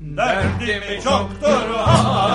Derdimi çoktur ha